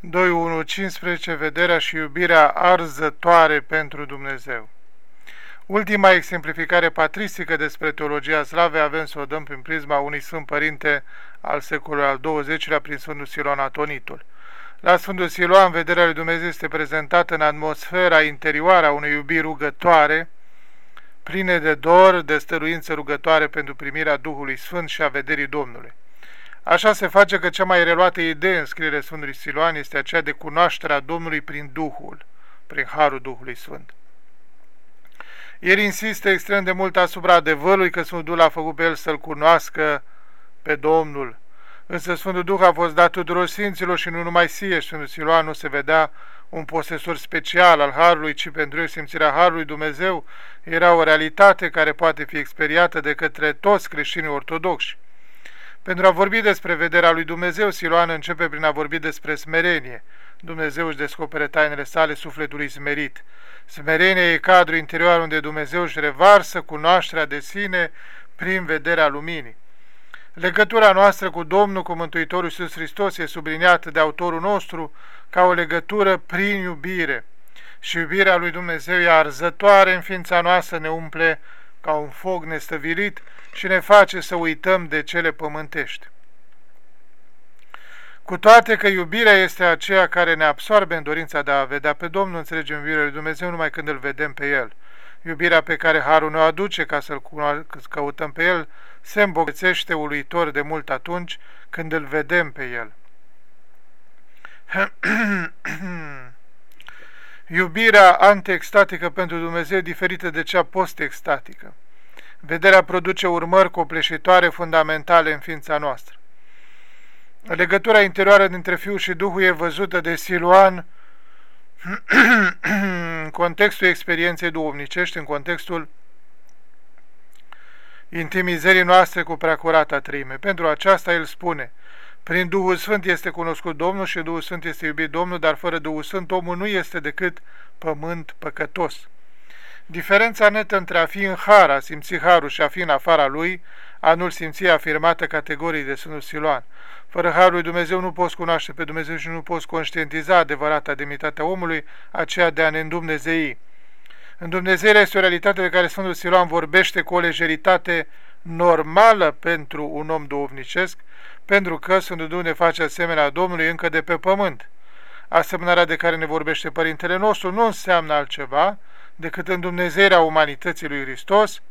2.1.15 Vederea și iubirea arzătoare pentru Dumnezeu Ultima exemplificare patristică despre teologia slavei avem să o dăm prin prisma unui Sfânt Părinte al secolului al XX-lea prin Sfântul Siloan Atonitul. La Sfântul Siloan, vederea lui Dumnezeu este prezentată în atmosfera interioară a unei iubiri rugătoare, pline de dor, de stăruință rugătoare pentru primirea Duhului Sfânt și a vederii Domnului. Așa se face că cea mai reluată idee în scrierea Sfântului Siloan este aceea de cunoașterea Domnului prin Duhul, prin Harul Duhului Sfânt. El insistă extrem de mult asupra adevărului că Sfântul Duh a făcut pe el să-L cunoască pe Domnul. Însă Sfântul Duh a fost dat tuturor Sfinților și nu numai sie. Sfântul Siloan nu se vedea un posesor special al Harului, ci pentru el simțirea Harului Dumnezeu era o realitate care poate fi experiată de către toți creștinii ortodoxi. Pentru a vorbi despre vederea lui Dumnezeu, Siloan începe prin a vorbi despre smerenie. Dumnezeu își descopere tainele sale sufletului smerit. Smerenia e cadrul interior unde Dumnezeu își revarsă cunoașterea de sine prin vederea luminii. Legătura noastră cu Domnul, cu Mântuitorul Iisus Hristos, e subliniată de autorul nostru ca o legătură prin iubire. Și iubirea lui Dumnezeu e arzătoare în ființa noastră, ne umple ca un foc nestăvilit și ne face să uităm de cele pământești. Cu toate că iubirea este aceea care ne absorbe în dorința de a vedea pe Domnul, înțelegem iubirea lui Dumnezeu numai când îl vedem pe El. Iubirea pe care Harul ne aduce ca să-L căutăm pe El se îmbogățește uluitor de mult atunci când îl vedem pe El. Iubirea antiextatică pentru Dumnezeu diferită de cea post-extatică. Vederea produce urmări copleșitoare fundamentale în ființa noastră. Legătura interioară dintre Fiul și Duhul e văzută de Siluan în contextul experienței duhovnicești, în contextul intimizării noastre cu preacurata trime. Pentru aceasta el spune, prin Duhul Sfânt este cunoscut Domnul și Duhul Sfânt este iubit Domnul, dar fără Duhul Sfânt omul nu este decât pământ păcătos. Diferența netă între a fi în har, a simți harul și a fi în afara lui, a nu-l simți afirmată categorii de Sfântul Siloan. Fără harul lui Dumnezeu nu poți cunoaște pe Dumnezeu și nu poți conștientiza adevărata demnitatea omului, aceea de a ne îndumnezei. Îndumnezeirea este o realitate de care Sfântul Siloan vorbește cu o lejeritate normală pentru un om duhovnicesc, pentru că Sfântul Dumnezeu ne face asemenea Domnului încă de pe pământ. Asemănarea de care ne vorbește Părintele nostru nu înseamnă altceva decât în Dumnezeirea umanității lui Hristos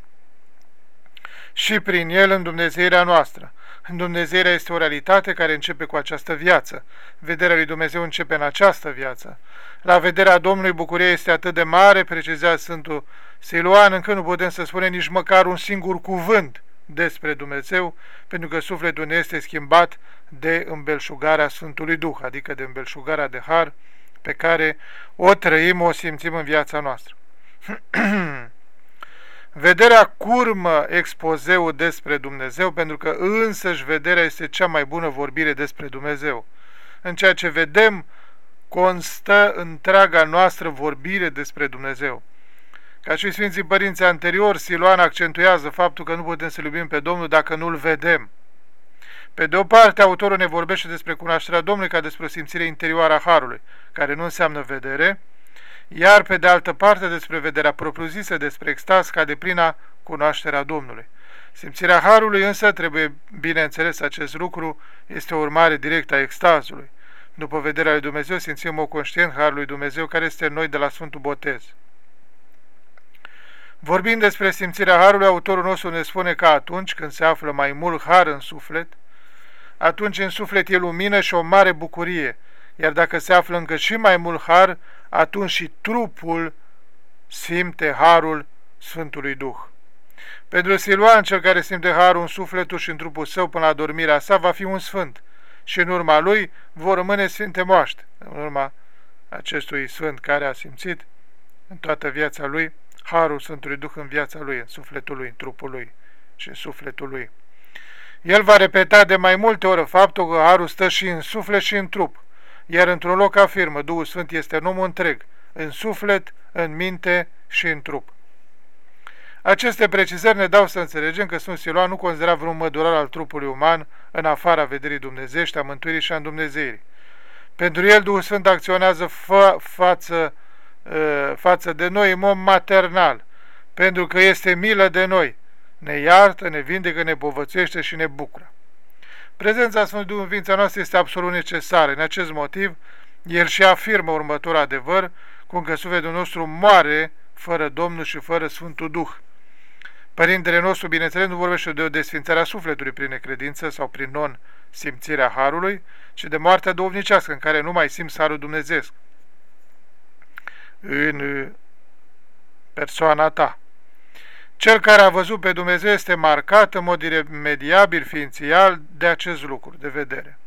și prin El în Dumnezeirea noastră. În Dumnezeirea este o realitate care începe cu această viață. Vederea lui Dumnezeu începe în această viață. La vederea Domnului bucuria este atât de mare, precizează Sfântul Siluan, încât nu putem să spunem nici măcar un singur cuvânt despre Dumnezeu, pentru că sufletul ne este schimbat de îmbelșugarea Sfântului Duh, adică de îmbelșugarea de har pe care o trăim, o simțim în viața noastră. Vederea curmă expozeul despre Dumnezeu, pentru că însăși vederea este cea mai bună vorbire despre Dumnezeu. În ceea ce vedem, constă întreaga noastră vorbire despre Dumnezeu. Ca și Sfinții Părinți anterior, Siloan accentuează faptul că nu putem să iubim pe Domnul dacă nu-L vedem. Pe de o parte, autorul ne vorbește despre cunoașterea Domnului ca despre o simțire interioară a Harului, care nu înseamnă vedere, iar pe de altă parte despre vederea propriu-zisă, despre extaz ca de plina cunoașterea Domnului. Simțirea Harului însă, trebuie bineînțeles acest lucru, este o urmare directă a extazului. După vederea lui Dumnezeu, simțim o conștient Harului lui Dumnezeu care este în noi de la Sfântul Botez. Vorbind despre simțirea Harului, autorul nostru ne spune că atunci când se află mai mult Har în suflet, atunci în suflet e lumină și o mare bucurie, iar dacă se află încă și mai mult Har, atunci și trupul simte Harul Sfântului Duh. Pentru Siluan, cel care simte Harul în sufletul și în trupul său până la dormirea sa, va fi un sfânt și în urma lui vor rămâne sfinte moaște. În urma acestui sfânt care a simțit în toată viața lui Harul Sfântului Duh în viața lui, în sufletul lui, în trupul lui și în sufletul lui. El va repeta de mai multe ori faptul că Harul stă și în suflet și în trup, iar într-un loc afirmă, Duhul Sfânt este în omul întreg, în suflet, în minte și în trup. Aceste precizări ne dau să înțelegem că Sfânt Siloan nu considera vreun mădurar al trupului uman în afara vederii dumnezești, a mântuirii și a îndumnezeirii. Pentru el Duhul Sfânt acționează fa față, uh, față de noi în mod maternal, pentru că este milă de noi, ne iartă, ne vindecă, ne povățuiește și ne bucură. Prezența Sfântului Duh în ființa noastră este absolut necesară. În acest motiv, el și afirmă următorul adevăr, cum că sufletul nostru moare fără Domnul și fără Sfântul Duh. Părintele nostru, bineînțeles, nu vorbește de o desfințare a sufletului prin necredință sau prin non-simțirea Harului, ci de moartea duhovnicească, în care nu mai simți Harul Dumnezeu în persoana ta. Cel care a văzut pe Dumnezeu este marcat în mod iremediabil, ființial, de acest lucru, de vedere.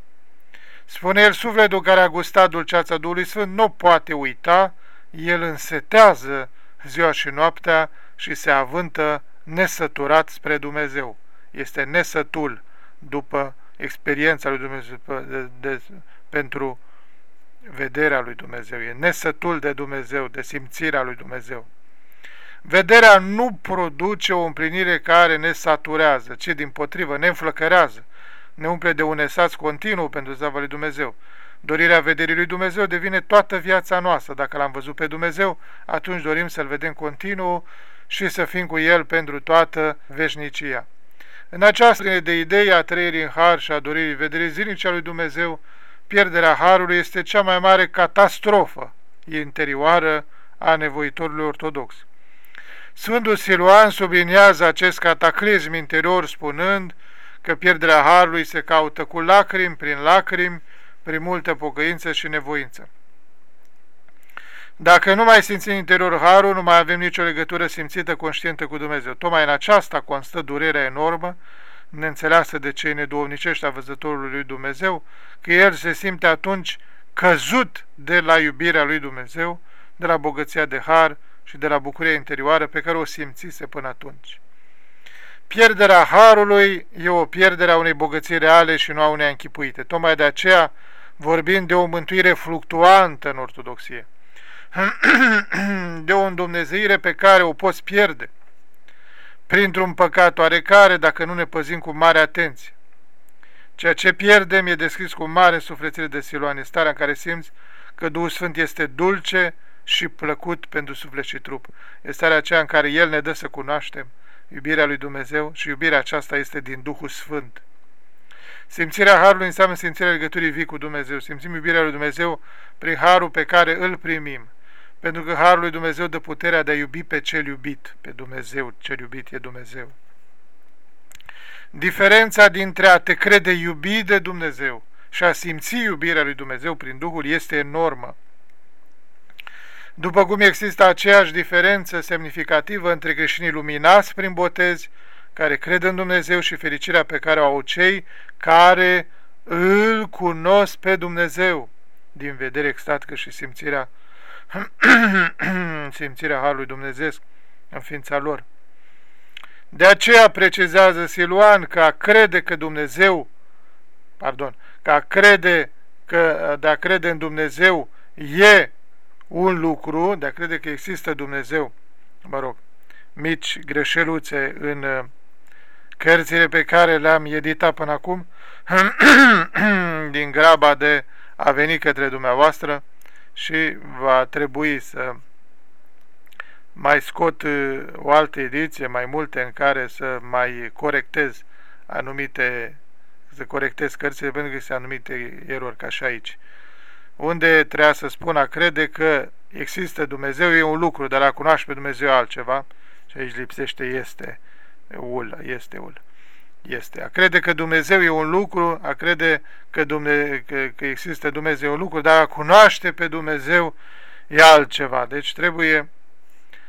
Spune el, sufletul care a gustat dulceața Duhului Sfânt nu poate uita, el însetează ziua și noaptea și se avântă nesăturat spre Dumnezeu. Este nesătul după experiența lui Dumnezeu, de, de, pentru vederea lui Dumnezeu. E nesătul de Dumnezeu, de simțirea lui Dumnezeu. Vederea nu produce o împlinire care ne saturează, ci din potrivă ne înflăcărează, ne umple de un esas continuu pentru zava lui Dumnezeu. Dorirea vederii lui Dumnezeu devine toată viața noastră. Dacă l-am văzut pe Dumnezeu, atunci dorim să-L vedem continuu și să fim cu El pentru toată veșnicia. În această de idei a trăirii în har și a doririi vederii zilnice a lui Dumnezeu, pierderea harului este cea mai mare catastrofă interioară a nevoitorului ortodox. Sfântul Siluan subliniază acest cataclism interior spunând că pierderea harului se caută cu lacrimi, prin lacrimi, prin multă pocăință și nevoință. Dacă nu mai simțim interior harul, nu mai avem nicio legătură simțită conștientă cu Dumnezeu. Tocmai în aceasta constă durerea enormă, neînțeleasă de cei neduomnicești a văzătorului lui Dumnezeu, că el se simte atunci căzut de la iubirea lui Dumnezeu, de la bogăția de har și de la bucuria interioară pe care o simțise până atunci. Pierderea harului e o pierdere a unei bogății reale și nu a unei închipuite. Tocmai de aceea vorbim de o mântuire fluctuantă în ortodoxie, de o îndumnezeire pe care o poți pierde printr-un păcat oarecare dacă nu ne păzim cu mare atenție. Ceea ce pierdem e descris cu mare sufletire de siloane, starea în care simți că Duhul Sfânt este dulce și plăcut pentru suflet și trup. Este starea aceea în care El ne dă să cunoaștem iubirea lui Dumnezeu și iubirea aceasta este din Duhul Sfânt. Simțirea Harului înseamnă simțirea legăturii vii cu Dumnezeu. Simțim iubirea lui Dumnezeu prin Harul pe care îl primim. Pentru că Harul lui Dumnezeu dă puterea de a iubi pe cel iubit, pe Dumnezeu, cel iubit e Dumnezeu. Diferența dintre a te crede iubit de Dumnezeu și a simți iubirea lui Dumnezeu prin Duhul este enormă. După cum există aceeași diferență semnificativă între creștinii luminați prin botezi, care cred în Dumnezeu și fericirea pe care o au cei care îl cunosc pe Dumnezeu din vedere extatică și simțirea simțirea Harului Dumnezeu în ființa lor. De aceea precizează Siluan că a crede că Dumnezeu, pardon, că a crede că de a crede în Dumnezeu e un lucru, de a crede că există Dumnezeu, mă rog, mici greșeluțe în uh, cărțile pe care le-am editat până acum, din graba de a veni către dumneavoastră și va trebui să mai scot uh, o altă ediție, mai multe, în care să mai corectez anumite, să corectez cărțile, pentru că este anumite erori, ca și aici unde trebuia să spun a crede că există Dumnezeu e un lucru, dar a cunoaște pe Dumnezeu altceva, și aici lipsește este ul, este ul. Este. A crede că Dumnezeu e un lucru, a crede că, Dumne, că, că există Dumnezeu un lucru, dar a cunoaște pe Dumnezeu e altceva. Deci trebuie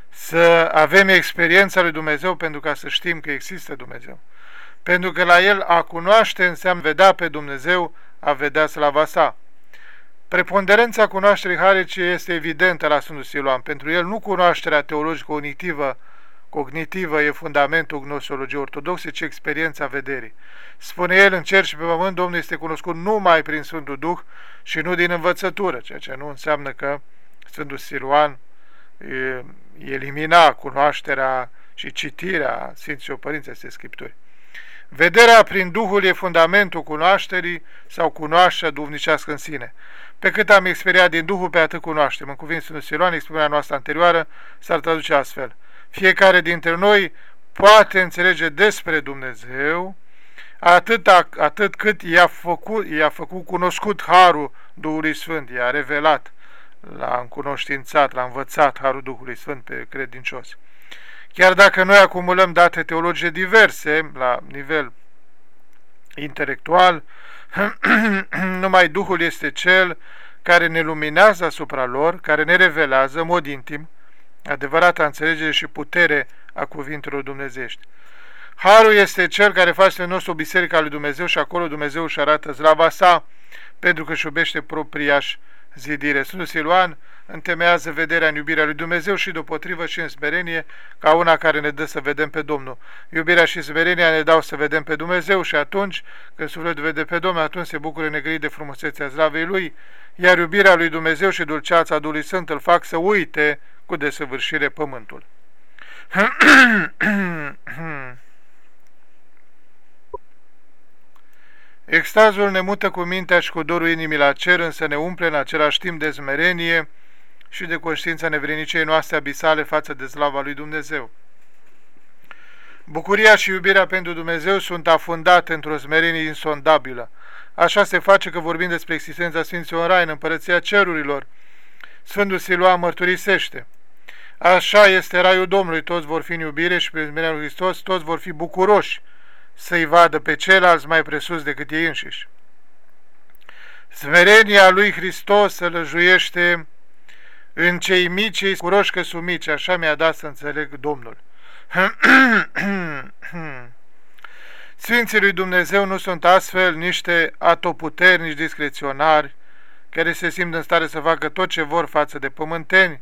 să avem experiența lui Dumnezeu pentru ca să știm că există Dumnezeu. Pentru că la El a cunoaște înseamnă vedea pe Dumnezeu, a vedea slava sa. Preponderența cunoașterii harice este evidentă la Sfântul Siluan. Pentru el nu cunoașterea teologică cognitivă, cognitivă e fundamentul gnosologiei ortodoxe, ci experiența vederii. Spune el, în cer și pe pământ, Domnul este cunoscut numai prin Sfântul Duh și nu din învățătură, ceea ce nu înseamnă că Sfântul Siluan elimina cunoașterea și citirea Sfinților Părinți acestei Scripturi. Vederea prin Duhul e fundamentul cunoașterii sau cunoașterea duhovnicească în sine. Pe cât am experiat din Duhul, pe atât cunoaștem. În cuvint Sfântul Siloan, exprimarea noastră anterioară s-ar traduce astfel. Fiecare dintre noi poate înțelege despre Dumnezeu atât, atât cât i-a făcut, i-a făcut cunoscut Harul Duhului Sfânt, i-a revelat, l-a încunoștințat, l-a învățat Harul Duhului Sfânt pe credincioși. Chiar dacă noi acumulăm date teologice diverse la nivel intelectual, numai Duhul este Cel care ne luminează asupra lor, care ne revelează în mod intim adevărata înțelegere și putere a cuvintelor dumnezești. Harul este Cel care face din nostru Biserica lui Dumnezeu și acolo Dumnezeu își arată slava sa pentru că își iubește propria zidire. Sfântul Siluan întemeiază vederea în iubirea lui Dumnezeu și deopotrivă și în smerenie ca una care ne dă să vedem pe Domnul. Iubirea și smerenia ne dau să vedem pe Dumnezeu și atunci când sufletul vede pe Domnul, atunci se bucură negrit de frumusețea zlavei Lui, iar iubirea lui Dumnezeu și dulceața Duhului Sfânt îl fac să uite cu desăvârșire pământul. Extazul ne mută cu mintea și cu dorul inimii la cer, însă ne umple în același timp de zmerenie și de conștiința nevrenicei noastre abisale față de slava lui Dumnezeu. Bucuria și iubirea pentru Dumnezeu sunt afundate într-o smerenie insondabilă. Așa se face că vorbim despre existența Sfinților în Rai, în împărăția cerurilor. Sfântul Siloa mărturisește. Așa este raiul Domnului, toți vor fi în iubire și prin smerenia lui Hristos, toți vor fi bucuroși să-i vadă pe ceilalți mai presus decât ei înșiși. Smerenia lui Hristos să lăjuiește în cei mici, cei curoși că sunt mici, așa mi-a dat să înțeleg Domnul. Sfinții lui Dumnezeu nu sunt astfel niște atoputernici discreționari care se simt în stare să facă tot ce vor față de pământeni,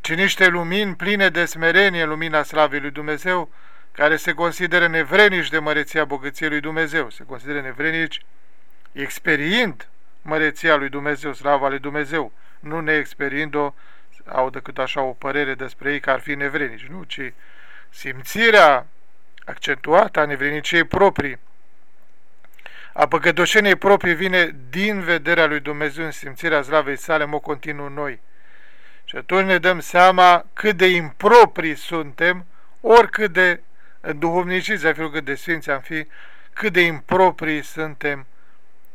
ci niște lumini pline de smerenie, lumina slavei lui Dumnezeu, care se consideră nevrenici de măreția bogăției lui Dumnezeu, se consideră nevrenici experiind măreția lui Dumnezeu, slava lui Dumnezeu, nu neexperiind-o, au decât așa o părere despre ei că ar fi nevrenici, nu, ci simțirea accentuată a nevreniciei proprii, a păcătoșeniei proprii vine din vederea lui Dumnezeu în simțirea slavei sale, mă continuu noi. Și atunci ne dăm seama cât de improprii suntem, oricât de duhovniciți, a fi cât de sfinți am fi, cât de improprii suntem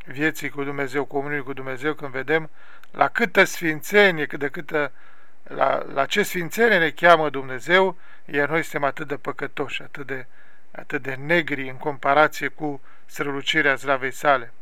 vieții cu Dumnezeu, comunii cu Dumnezeu, când vedem la câtă sfințenie, de câtă, la, la ce sfințenie ne cheamă Dumnezeu, iar noi suntem atât de păcătoși, atât de, atât de negri în comparație cu strălucirea zlavei sale.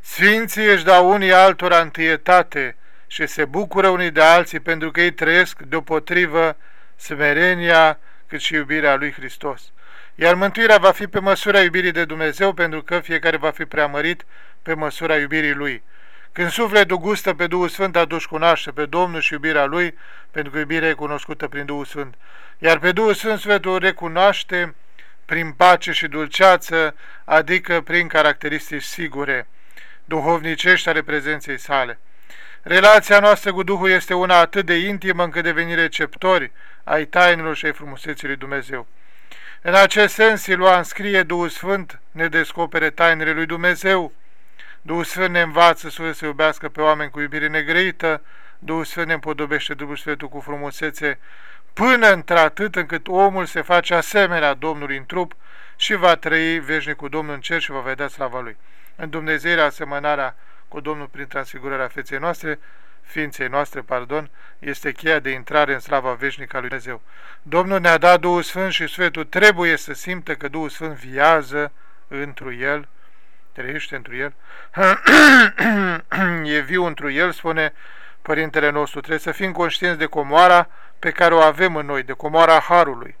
Sfinții își dau unii altora întâietate și se bucură unii de alții pentru că ei trăiesc deopotrivă smerenia cât și iubirea lui Hristos. Iar mântuirea va fi pe măsura iubirii de Dumnezeu, pentru că fiecare va fi preamărit pe măsura iubirii Lui. Când sufletul gustă pe Duhul Sfânt, atunci cunoaște pe Domnul și iubirea Lui, pentru că iubirea e cunoscută prin Duhul Sfânt. Iar pe Duhul Sfânt sufletul recunoaște prin pace și dulceață, adică prin caracteristici sigure, duhovnicești ale prezenței sale. Relația noastră cu Duhul este una atât de intimă încât devenim receptori ai tainelor și ai frumuseții lui Dumnezeu. În acest sens, Siluan scrie, Duhul Sfânt ne descopere tainele lui Dumnezeu, Duhul Sfânt ne învață să se iubească pe oameni cu iubire negreită, Duhul Sfânt ne împodobește Duhul Sfântul cu frumusețe, până într-atât încât omul se face asemenea Domnului în trup și va trăi veșnic cu Domnul în cer și va vedea slava Lui. În Dumnezeirea asemănarea cu Domnul prin transfigurarea feței noastre, ființei noastre, pardon, este cheia de intrare în slava veșnică a lui Dumnezeu. Domnul ne-a dat Duhul Sfânt și Sfântul trebuie să simtă că Duhul Sfânt viază întru el, trăiește întru el, e viu întru el, spune Părintele nostru. Trebuie să fim conștienți de comoara pe care o avem în noi, de comoara Harului.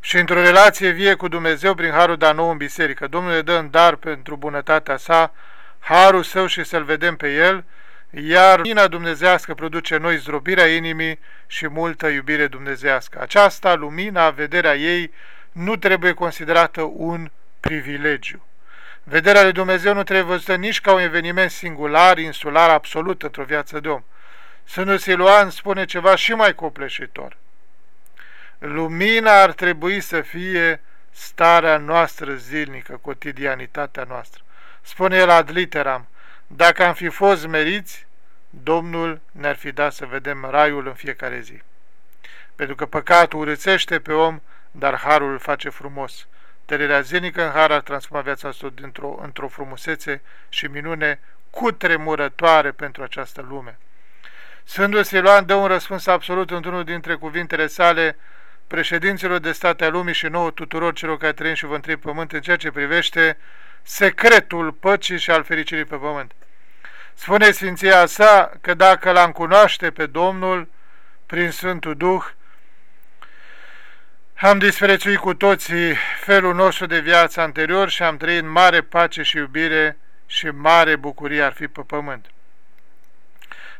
Și într-o relație vie cu Dumnezeu prin Harul dat nou în biserică. Domnul ne dă în dar pentru bunătatea sa, Harul său și să-L vedem pe El, iar lumina dumnezească produce noi zdrobirea inimii și multă iubire dumnezească. Aceasta, lumina, vederea ei, nu trebuie considerată un privilegiu. Vederea lui Dumnezeu nu trebuie văzută nici ca un eveniment singular, insular, absolut într-o viață de om. Sfântul Siluan spune ceva și mai copleșitor. Lumina ar trebui să fie starea noastră zilnică, cotidianitatea noastră. Spune el ad literam, dacă am fi fost meriți, Domnul ne-ar fi dat să vedem raiul în fiecare zi. Pentru că păcatul urățește pe om, dar harul îl face frumos. Tărerea zilnică în har ar transforma viața noastră într-o, într frumusețe și minune cutremurătoare pentru această lume. Sfântul Siloan dă un răspuns absolut într-unul dintre cuvintele sale președinților de state a lumii și nouă tuturor celor care trăim și vă întreb pământ în ceea ce privește secretul păcii și al fericirii pe pământ. Spune Sfinția sa că dacă l-am cunoaște pe Domnul prin Sfântul Duh, am disprețuit cu toții felul nostru de viață anterior și am trăit mare pace și iubire și mare bucurie ar fi pe pământ.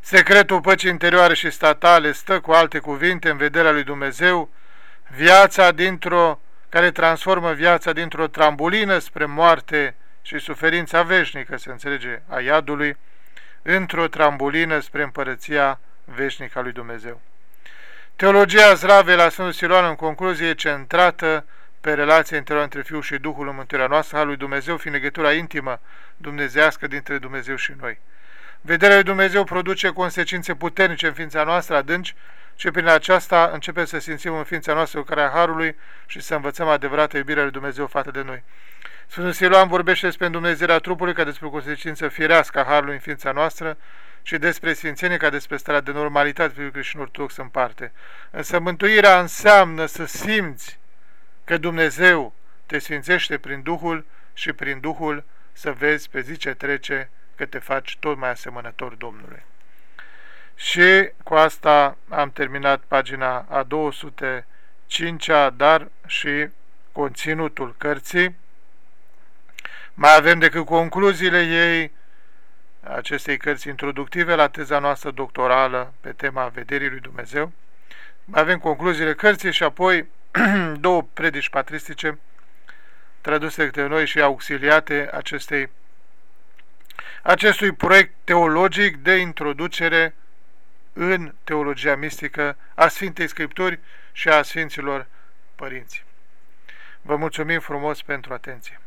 Secretul păcii interioare și statale stă cu alte cuvinte în vederea lui Dumnezeu, viața dintr-o care transformă viața dintr-o trambulină spre moarte și suferința veșnică, se înțelege, a iadului, într-o trambulină spre împărăția veșnică a lui Dumnezeu. Teologia Zravei la Sfântul Siloan în concluzie e centrată pe relația interioară între Fiul și Duhul în mântuirea noastră, a lui Dumnezeu, fiind legătura intimă dumnezească dintre Dumnezeu și noi. Vederea lui Dumnezeu produce consecințe puternice în ființa noastră adânci și prin aceasta începem să simțim în ființa noastră lucrarea Harului și să învățăm adevărată iubirea lui Dumnezeu față de noi. Sfântul Siloan vorbește despre Dumnezeirea trupului ca despre o consecință firească a Harului în ființa noastră și despre Sfințenie ca despre starea de normalitate pe creștin ortodox în parte. Însă mântuirea înseamnă să simți că Dumnezeu te sfințește prin Duhul și prin Duhul să vezi pe zi ce trece că te faci tot mai asemănător Domnului. Și cu asta am terminat pagina a 205-a, dar și conținutul cărții. Mai avem decât concluziile ei acestei cărți introductive la teza noastră doctorală pe tema vederii lui Dumnezeu. Mai avem concluziile cărții și apoi două predici patristice traduse de noi și auxiliate acestei, acestui proiect teologic de introducere în teologia mistică a Sfintei Scripturi și a Sfinților Părinți. Vă mulțumim frumos pentru atenție.